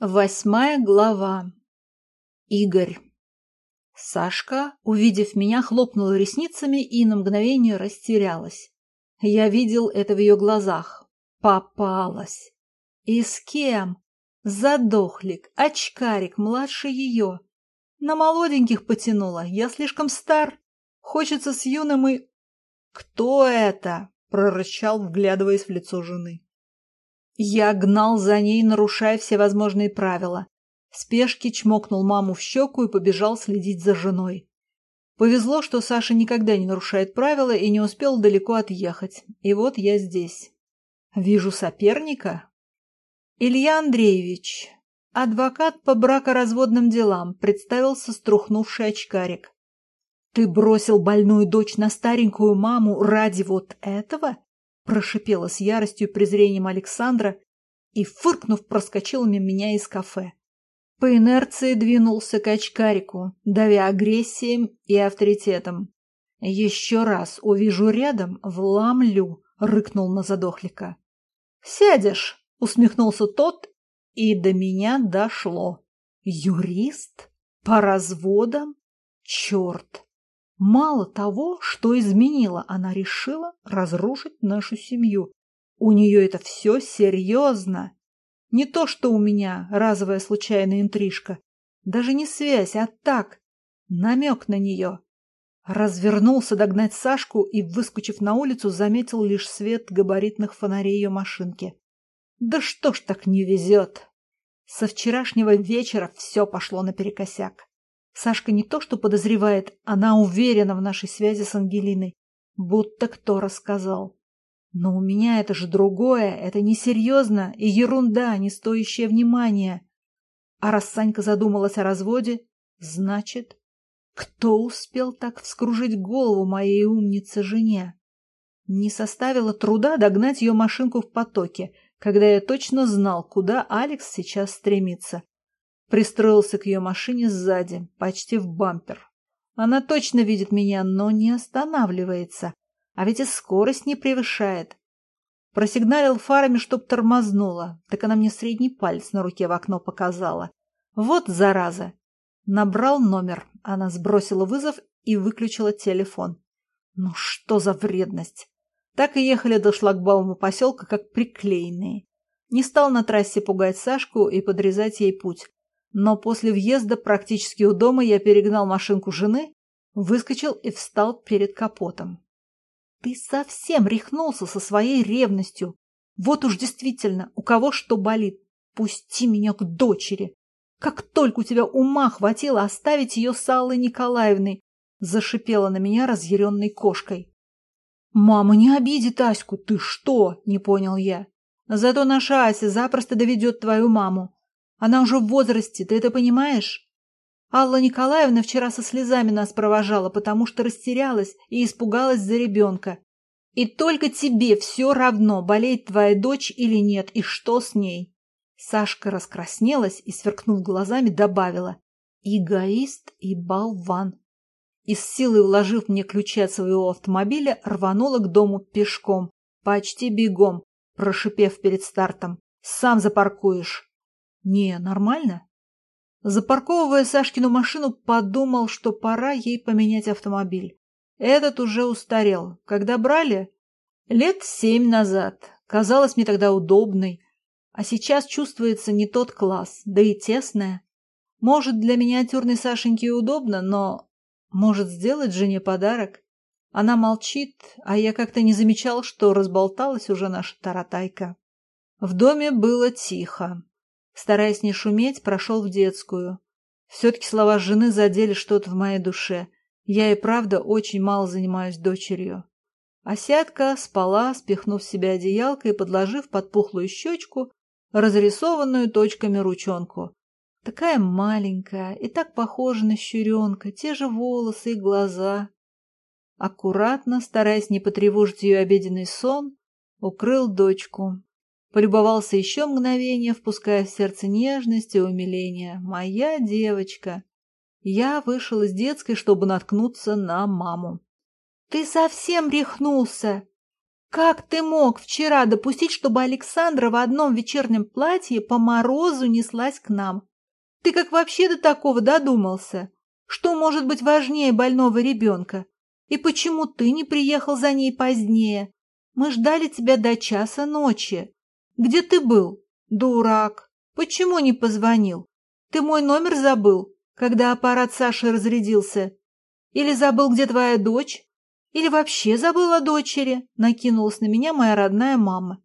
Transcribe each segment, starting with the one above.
Восьмая глава. Игорь. Сашка, увидев меня, хлопнула ресницами и на мгновение растерялась. Я видел это в ее глазах. Попалась. И с кем? Задохлик, очкарик, младше ее. На молоденьких потянула. Я слишком стар. Хочется с юным и... «Кто это?» — прорычал, вглядываясь в лицо жены. Я гнал за ней, нарушая все возможные правила. В спешке чмокнул маму в щеку и побежал следить за женой. Повезло, что Саша никогда не нарушает правила и не успел далеко отъехать. И вот я здесь. Вижу соперника. Илья Андреевич, адвокат по бракоразводным делам, представился струхнувший очкарик. Ты бросил больную дочь на старенькую маму ради вот этого? Прошипела с яростью и презрением Александра и, фыркнув, проскочила мимо меня из кафе. По инерции двинулся к очкарику, давя агрессией и авторитетом. «Еще раз увижу рядом, вламлю», — рыкнул на задохлика. «Сядешь», — усмехнулся тот, и до меня дошло. «Юрист? По разводам? Черт! Мало того, что изменила, она решила разрушить нашу семью. У нее это все серьезно. Не то, что у меня разовая случайная интрижка. Даже не связь, а так, намек на нее. Развернулся догнать Сашку и, выскочив на улицу, заметил лишь свет габаритных фонарей ее машинки. Да что ж так не везет? Со вчерашнего вечера все пошло наперекосяк. Сашка не то что подозревает, она уверена в нашей связи с Ангелиной. Будто кто рассказал. Но у меня это же другое, это несерьезно и ерунда, не стоящая внимания. А раз Санька задумалась о разводе, значит, кто успел так вскружить голову моей умнице жене? Не составило труда догнать ее машинку в потоке, когда я точно знал, куда Алекс сейчас стремится. Пристроился к ее машине сзади, почти в бампер. Она точно видит меня, но не останавливается. А ведь и скорость не превышает. Просигналил фарами, чтоб тормознула. Так она мне средний палец на руке в окно показала. Вот зараза! Набрал номер. Она сбросила вызов и выключила телефон. Ну что за вредность! Так и ехали до шлагбаума поселка, как приклеенные. Не стал на трассе пугать Сашку и подрезать ей путь. Но после въезда практически у дома я перегнал машинку жены, выскочил и встал перед капотом. Ты совсем рехнулся со своей ревностью. Вот уж действительно, у кого что болит. Пусти меня к дочери. Как только у тебя ума хватило оставить ее с Аллой Николаевной, зашипела на меня разъяренной кошкой. «Мама не обидит Аську, ты что?» – не понял я. «Зато наша Ася запросто доведет твою маму. Она уже в возрасте, ты это понимаешь? Алла Николаевна вчера со слезами нас провожала, потому что растерялась и испугалась за ребенка. И только тебе все равно, болеет твоя дочь или нет, и что с ней. Сашка раскраснелась и, сверкнув глазами, добавила «Эгоист и болван». И с силой вложив мне ключи от своего автомобиля, рванула к дому пешком, почти бегом, прошипев перед стартом «Сам запаркуешь». Не, нормально. Запарковывая Сашкину машину, подумал, что пора ей поменять автомобиль. Этот уже устарел. Когда брали? Лет семь назад. Казалось мне тогда удобной. А сейчас чувствуется не тот класс, да и тесная. Может, для миниатюрной Сашеньки удобно, но... Может, сделать жене подарок? Она молчит, а я как-то не замечал, что разболталась уже наша таратайка. В доме было тихо. Стараясь не шуметь, прошел в детскую. Все-таки слова жены задели что-то в моей душе. Я и правда очень мало занимаюсь дочерью. Осятка спала, спихнув себе одеялко и подложив под пухлую щечку разрисованную точками ручонку. Такая маленькая и так похожа на щуренка, те же волосы и глаза. Аккуратно, стараясь не потревожить ее обеденный сон, укрыл дочку. Полюбовался еще мгновение, впуская в сердце нежность и умиление. «Моя девочка!» Я вышел из детской, чтобы наткнуться на маму. «Ты совсем рехнулся!» Как ты мог вчера допустить, чтобы Александра в одном вечернем платье по морозу неслась к нам? Ты как вообще до такого додумался? Что может быть важнее больного ребенка? И почему ты не приехал за ней позднее? Мы ждали тебя до часа ночи. Где ты был? Дурак. Почему не позвонил? Ты мой номер забыл, когда аппарат Саши разрядился? Или забыл, где твоя дочь? Или вообще забыл о дочери?» — накинулась на меня моя родная мама.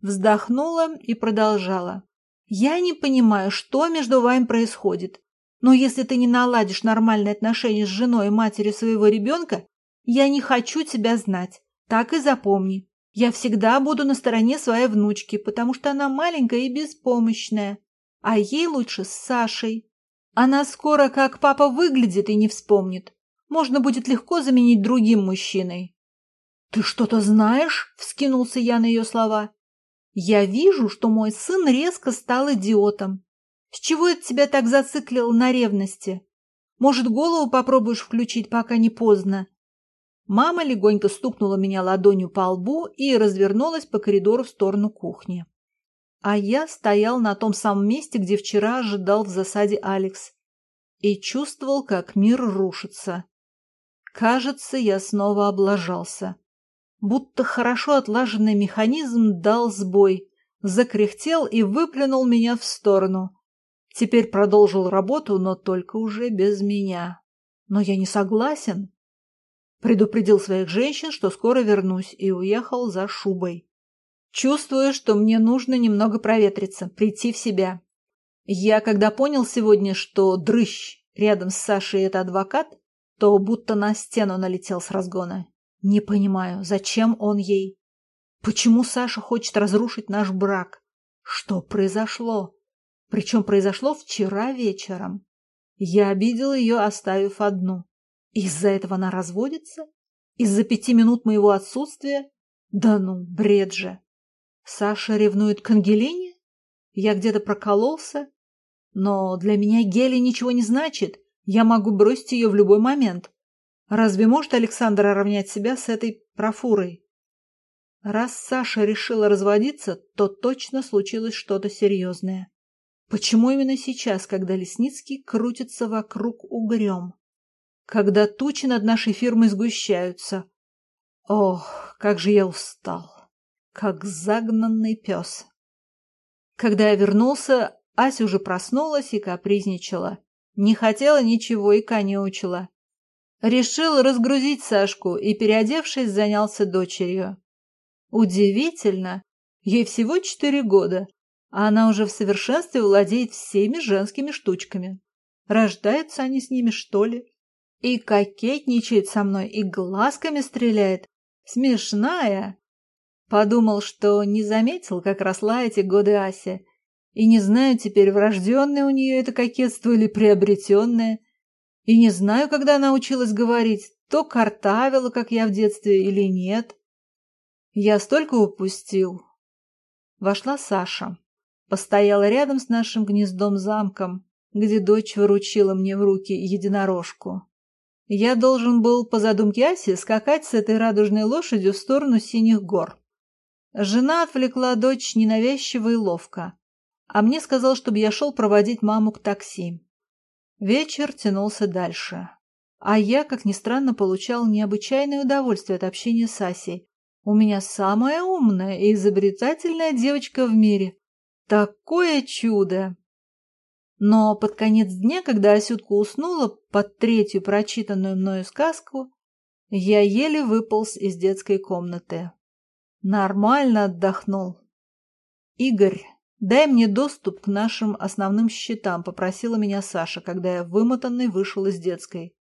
Вздохнула и продолжала. «Я не понимаю, что между вами происходит. Но если ты не наладишь нормальные отношения с женой и матерью своего ребенка, я не хочу тебя знать. Так и запомни. Я всегда буду на стороне своей внучки, потому что она маленькая и беспомощная. А ей лучше с Сашей. Она скоро как папа выглядит и не вспомнит можно будет легко заменить другим мужчиной. «Ты что-то знаешь?» – вскинулся я на ее слова. «Я вижу, что мой сын резко стал идиотом. С чего это тебя так зациклило на ревности? Может, голову попробуешь включить, пока не поздно?» Мама легонько стукнула меня ладонью по лбу и развернулась по коридору в сторону кухни. А я стоял на том самом месте, где вчера ожидал в засаде Алекс, и чувствовал, как мир рушится. Кажется, я снова облажался. Будто хорошо отлаженный механизм дал сбой, закряхтел и выплюнул меня в сторону. Теперь продолжил работу, но только уже без меня. Но я не согласен. Предупредил своих женщин, что скоро вернусь, и уехал за шубой. Чувствую, что мне нужно немного проветриться, прийти в себя. Я, когда понял сегодня, что дрыщ рядом с Сашей это адвокат, то будто на стену налетел с разгона. Не понимаю, зачем он ей? Почему Саша хочет разрушить наш брак? Что произошло? Причем произошло вчера вечером. Я обидел ее, оставив одну. Из-за этого она разводится? Из-за пяти минут моего отсутствия? Да ну, бред же. Саша ревнует к Ангелине? Я где-то прокололся? Но для меня Гели ничего не значит. Я могу бросить ее в любой момент. Разве может Александр равнять себя с этой профурой? Раз Саша решила разводиться, то точно случилось что-то серьезное. Почему именно сейчас, когда Лесницкий крутится вокруг угрем? Когда тучи над нашей фирмой сгущаются? Ох, как же я устал! Как загнанный пес! Когда я вернулся, Ася уже проснулась и капризничала. Не хотела ничего и конючила. Решил разгрузить Сашку и, переодевшись, занялся дочерью. Удивительно, ей всего четыре года, а она уже в совершенстве владеет всеми женскими штучками. Рождаются они с ними, что ли? И кокетничает со мной, и глазками стреляет. Смешная. Подумал, что не заметил, как росла эти годы Ася, и не знаю теперь, врожденное у нее это кокетство или приобретенное. И не знаю, когда она училась говорить, то картавила, как я в детстве, или нет. Я столько упустил. Вошла Саша. Постояла рядом с нашим гнездом-замком, где дочь выручила мне в руки единорожку. Я должен был, по задумке Аси, скакать с этой радужной лошадью в сторону синих гор. Жена отвлекла дочь ненавязчиво и ловко а мне сказал, чтобы я шел проводить маму к такси. Вечер тянулся дальше. А я, как ни странно, получал необычайное удовольствие от общения с Асей. У меня самая умная и изобретательная девочка в мире. Такое чудо! Но под конец дня, когда Асютка уснула под третью прочитанную мною сказку, я еле выполз из детской комнаты. Нормально отдохнул. Игорь «Дай мне доступ к нашим основным счетам», — попросила меня Саша, когда я вымотанный вышел из детской.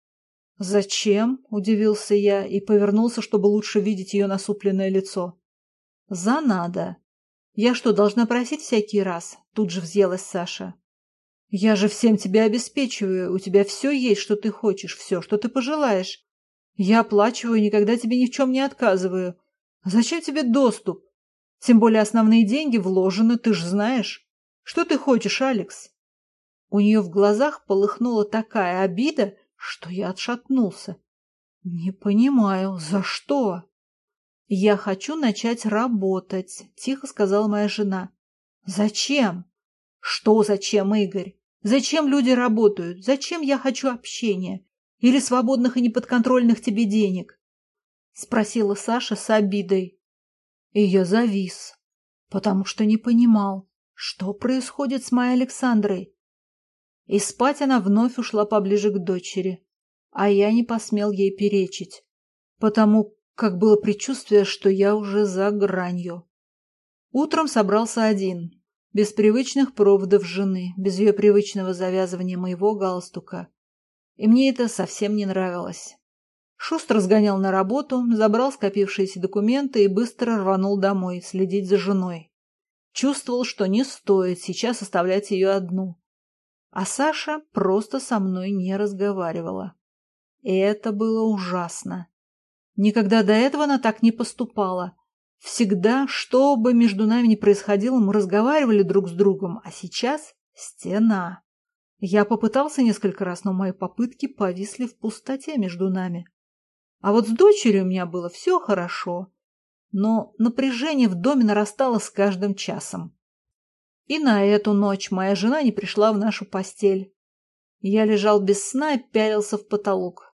«Зачем?» — удивился я и повернулся, чтобы лучше видеть ее насупленное лицо. «За надо. Я что, должна просить всякий раз?» — тут же взъелась Саша. «Я же всем тебя обеспечиваю, у тебя все есть, что ты хочешь, все, что ты пожелаешь. Я оплачиваю, никогда тебе ни в чем не отказываю. Зачем тебе доступ? Тем более основные деньги вложены, ты ж знаешь. Что ты хочешь, Алекс?» У нее в глазах полыхнула такая обида, что я отшатнулся. «Не понимаю, за что?» «Я хочу начать работать», – тихо сказала моя жена. «Зачем?» «Что зачем, Игорь? Зачем люди работают? Зачем я хочу общения? Или свободных и неподконтрольных тебе денег?» – спросила Саша с обидой. И я завис, потому что не понимал, что происходит с моей Александрой. И спать она вновь ушла поближе к дочери, а я не посмел ей перечить, потому как было предчувствие, что я уже за гранью. Утром собрался один, без привычных проводов жены, без ее привычного завязывания моего галстука. И мне это совсем не нравилось. Шустро сгонял на работу, забрал скопившиеся документы и быстро рванул домой, следить за женой. Чувствовал, что не стоит сейчас оставлять ее одну. А Саша просто со мной не разговаривала. И это было ужасно. Никогда до этого она так не поступала. Всегда, что бы между нами ни происходило, мы разговаривали друг с другом, а сейчас стена. Я попытался несколько раз, но мои попытки повисли в пустоте между нами. А вот с дочерью у меня было все хорошо, но напряжение в доме нарастало с каждым часом. И на эту ночь моя жена не пришла в нашу постель. Я лежал без сна и пялился в потолок.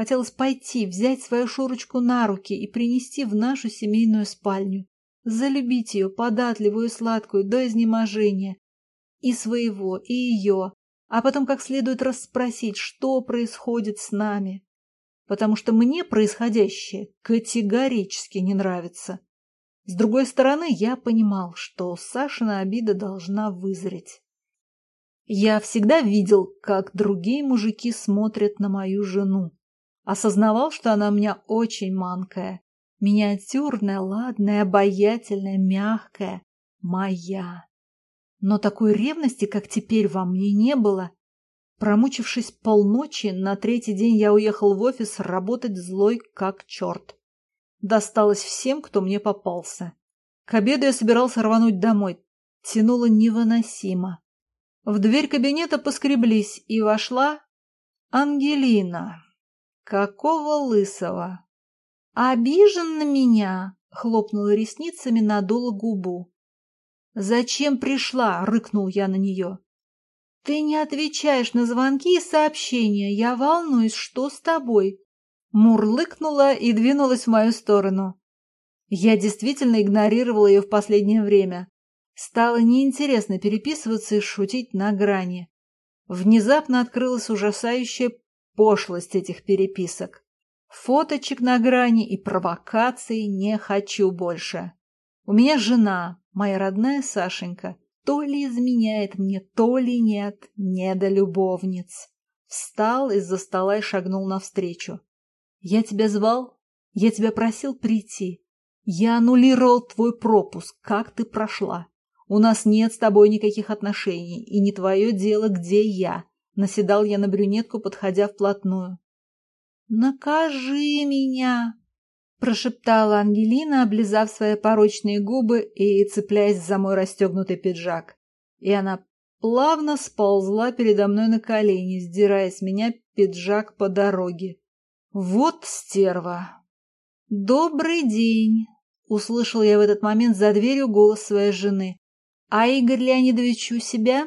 Хотелось пойти, взять свою Шурочку на руки и принести в нашу семейную спальню. Залюбить ее, податливую и сладкую, до изнеможения. И своего, и ее. А потом как следует расспросить, что происходит с нами. Потому что мне происходящее категорически не нравится. С другой стороны, я понимал, что Сашина обида должна вызреть. Я всегда видел, как другие мужики смотрят на мою жену. Осознавал, что она у меня очень манкая, миниатюрная, ладная, обаятельная, мягкая, моя. Но такой ревности, как теперь, во мне не было. Промучившись полночи, на третий день я уехал в офис работать злой как черт. Досталось всем, кто мне попался. К обеду я собирался рвануть домой. Тянуло невыносимо. В дверь кабинета поскреблись, и вошла Ангелина. Какого лысого? Обижен на меня? Хлопнула ресницами, надула губу. Зачем пришла? Рыкнул я на нее. Ты не отвечаешь на звонки и сообщения. Я волнуюсь, что с тобой? Мурлыкнула и двинулась в мою сторону. Я действительно игнорировала ее в последнее время. Стало неинтересно переписываться и шутить на грани. Внезапно открылась ужасающая пошлость этих переписок. Фоточек на грани и провокаций не хочу больше. У меня жена, моя родная Сашенька, то ли изменяет мне, то ли нет, не до любовниц. Встал из-за стола и шагнул навстречу. Я тебя звал? Я тебя просил прийти. Я аннулировал твой пропуск. Как ты прошла? У нас нет с тобой никаких отношений, и не твое дело, где я. Наседал я на брюнетку, подходя вплотную. «Накажи меня!» прошептала Ангелина, облизав свои порочные губы и цепляясь за мой расстегнутый пиджак. И она плавно сползла передо мной на колени, сдирая с меня пиджак по дороге. Вот стерва! «Добрый день!» — услышал я в этот момент за дверью голос своей жены. «А Игорь Леонидович у себя?»